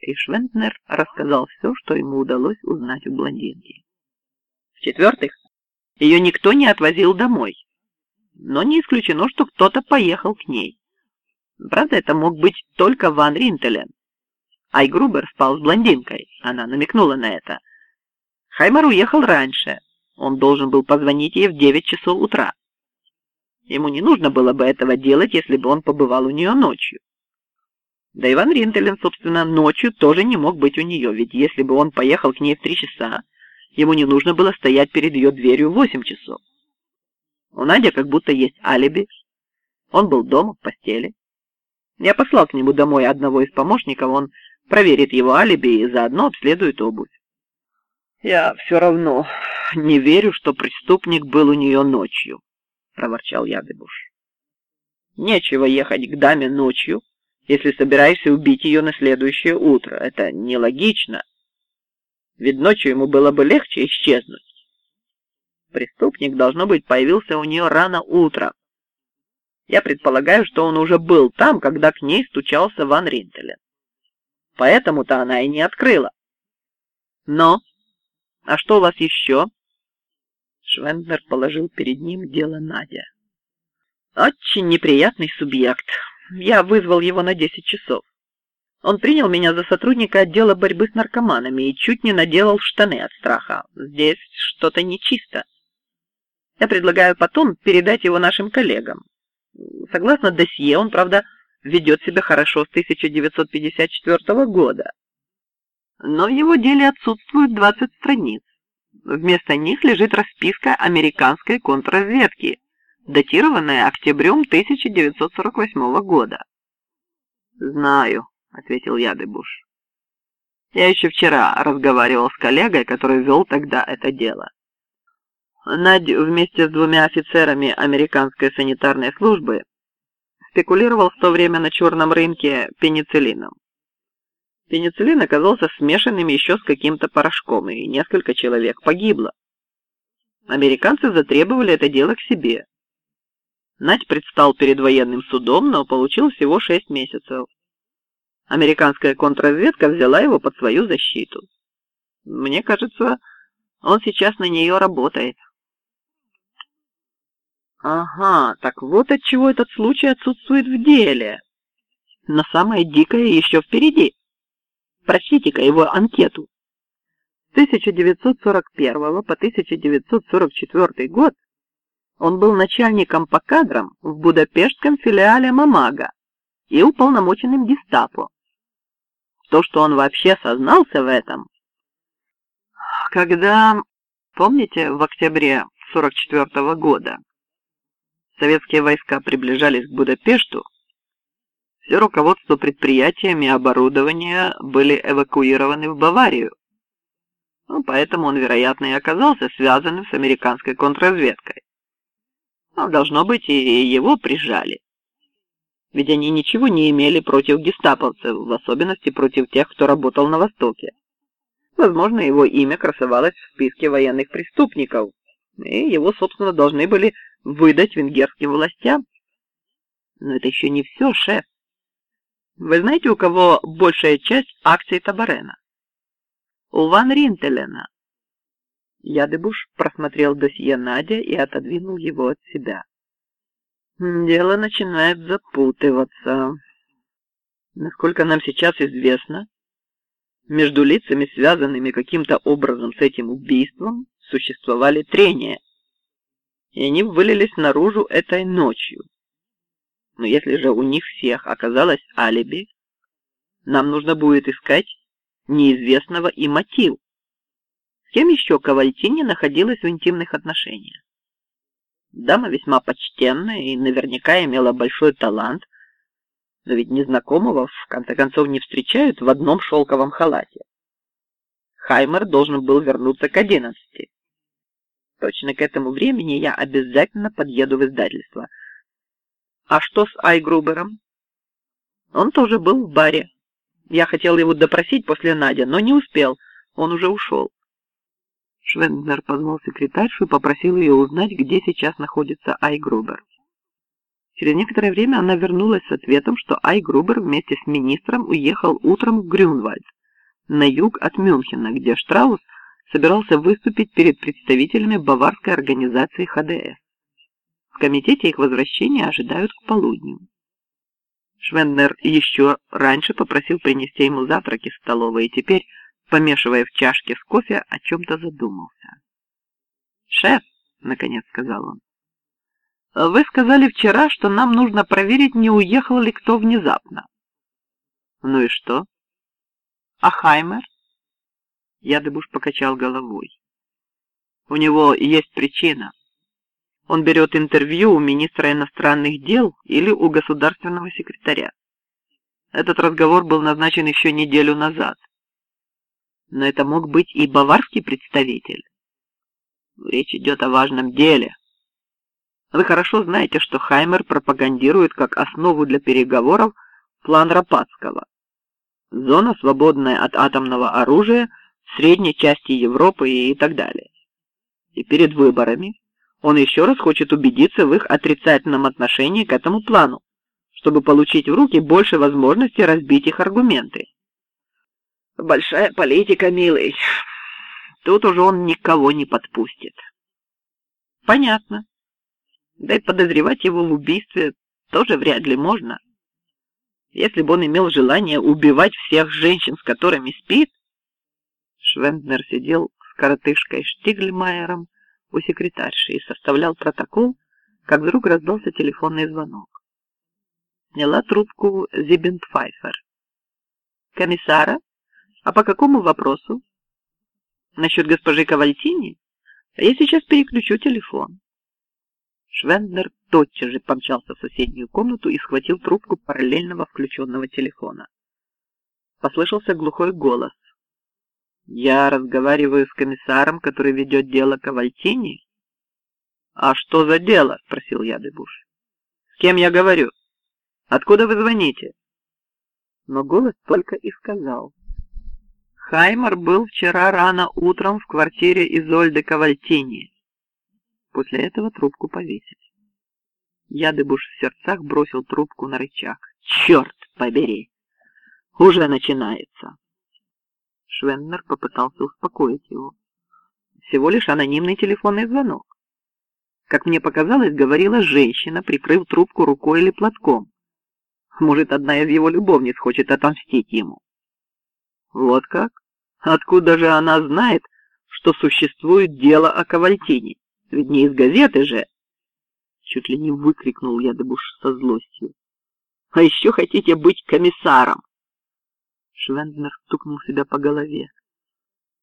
И Швентнер рассказал все, что ему удалось узнать у блондинки. В-четвертых, ее никто не отвозил домой. Но не исключено, что кто-то поехал к ней. Правда, это мог быть только Ван Ринтелен. Айгрубер спал с блондинкой, она намекнула на это. Хаймер уехал раньше, он должен был позвонить ей в девять часов утра. Ему не нужно было бы этого делать, если бы он побывал у нее ночью. Да Иван Ринтелен, собственно, ночью тоже не мог быть у нее, ведь если бы он поехал к ней в три часа, ему не нужно было стоять перед ее дверью в восемь часов. У Нади как будто есть алиби. Он был дома, в постели. Я послал к нему домой одного из помощников, он проверит его алиби и заодно обследует обувь. «Я все равно не верю, что преступник был у нее ночью», — проворчал Ядыбуш. «Нечего ехать к даме ночью, если собираешься убить ее на следующее утро. Это нелогично. Ведь ночью ему было бы легче исчезнуть. Преступник, должно быть, появился у нее рано утром. Я предполагаю, что он уже был там, когда к ней стучался Ван Ринтелен. Поэтому-то она и не открыла. Но, а что у вас еще? Швенднер положил перед ним дело Надя. Очень неприятный субъект. Я вызвал его на десять часов. Он принял меня за сотрудника отдела борьбы с наркоманами и чуть не наделал штаны от страха. Здесь что-то нечисто. Я предлагаю потом передать его нашим коллегам. Согласно досье, он, правда, ведет себя хорошо с 1954 года. Но в его деле отсутствуют 20 страниц. Вместо них лежит расписка американской контрразведки, датированная октябрем 1948 года. «Знаю», — ответил Ядыбуш. «Я еще вчера разговаривал с коллегой, который вел тогда это дело. Надь вместе с двумя офицерами американской санитарной службы спекулировал в то время на черном рынке пенициллином. Пенициллин оказался смешанным еще с каким-то порошком, и несколько человек погибло. Американцы затребовали это дело к себе. Надь предстал перед военным судом, но получил всего шесть месяцев. Американская контрразведка взяла его под свою защиту. Мне кажется, он сейчас на нее работает. Ага, так вот от чего этот случай отсутствует в деле. Но самое дикое еще впереди. Прочтите-ка его анкету. С 1941 по 1944 год он был начальником по кадрам в Будапештском филиале Мамага и уполномоченным гестапо. То, что он вообще сознался в этом, когда, помните, в октябре 44 года советские войска приближались к Будапешту, все руководство предприятиями и оборудования были эвакуированы в Баварию. Ну, поэтому он, вероятно, и оказался связанным с американской контрразведкой. Но, должно быть, и его прижали. Ведь они ничего не имели против гестаповцев, в особенности против тех, кто работал на Востоке. Возможно, его имя красовалось в списке военных преступников, и его, собственно, должны были выдать венгерским властям. Но это еще не все, шеф. Вы знаете, у кого большая часть акций Табарена? У Ван Ринтелена. Ядыбуш просмотрел досье Надя и отодвинул его от себя. Дело начинает запутываться. Насколько нам сейчас известно, между лицами, связанными каким-то образом с этим убийством, существовали трения и они вылились наружу этой ночью. Но если же у них всех оказалось алиби, нам нужно будет искать неизвестного и мотив. С кем еще Кавальтини находилась в интимных отношениях? Дама весьма почтенная и наверняка имела большой талант, но ведь незнакомого в конце концов не встречают в одном шелковом халате. Хаймер должен был вернуться к одиннадцати. Точно к этому времени я обязательно подъеду в издательство. А что с Айгрубером? Он тоже был в баре. Я хотел его допросить после Надя, но не успел. Он уже ушел. Швенднер позвал секретаршу и попросил ее узнать, где сейчас находится Айгрубер. Через некоторое время она вернулась с ответом, что Ай Грубер вместе с министром уехал утром в Грюнвальд, на юг от Мюнхена, где Штраус собирался выступить перед представителями баварской организации ХДС. В комитете их возвращения ожидают к полудню. Швенднер еще раньше попросил принести ему завтраки из столовой, и теперь, помешивая в чашке с кофе, о чем-то задумался. «Шеф», — наконец сказал он, — «вы сказали вчера, что нам нужно проверить, не уехал ли кто внезапно». «Ну и что?» «А Хаймер?» Ядыбуш покачал головой. «У него есть причина. Он берет интервью у министра иностранных дел или у государственного секретаря. Этот разговор был назначен еще неделю назад. Но это мог быть и баварский представитель. Речь идет о важном деле. Вы хорошо знаете, что Хаймер пропагандирует как основу для переговоров план Рапацкого. Зона, свободная от атомного оружия в средней части Европы и так далее. И перед выборами он еще раз хочет убедиться в их отрицательном отношении к этому плану, чтобы получить в руки больше возможности разбить их аргументы. Большая политика, милый. Тут уже он никого не подпустит. Понятно. Да и подозревать его в убийстве тоже вряд ли можно. Если бы он имел желание убивать всех женщин, с которыми спит... Швенднер сидел с коротышкой Штигльмайером у секретарши и составлял протокол, как вдруг раздался телефонный звонок. Сняла трубку Зибентфайфер. «Комиссара? А по какому вопросу?» Насчет госпожи Кавальтини? Я сейчас переключу телефон. Швенднер тотчас же помчался в соседнюю комнату и схватил трубку параллельного включенного телефона. Послышался глухой голос. «Я разговариваю с комиссаром, который ведет дело Кавальтини». «А что за дело?» — спросил я Дебуш. «С кем я говорю? Откуда вы звоните?» Но голос только и сказал. Хаймер был вчера рано утром в квартире Изольды Кавальтини. После этого трубку повесить. Ядыбуш в сердцах бросил трубку на рычаг. «Черт побери! Уже начинается!» Швеннер попытался успокоить его. Всего лишь анонимный телефонный звонок. Как мне показалось, говорила женщина, прикрыв трубку рукой или платком. Может, одна из его любовниц хочет отомстить ему. Вот как? Откуда же она знает, что существует дело о Кавальтине? Ведь не из газеты же. Чуть ли не выкрикнул я Дебуш со злостью. А еще хотите быть комиссаром? Швенднер стукнул себя по голове.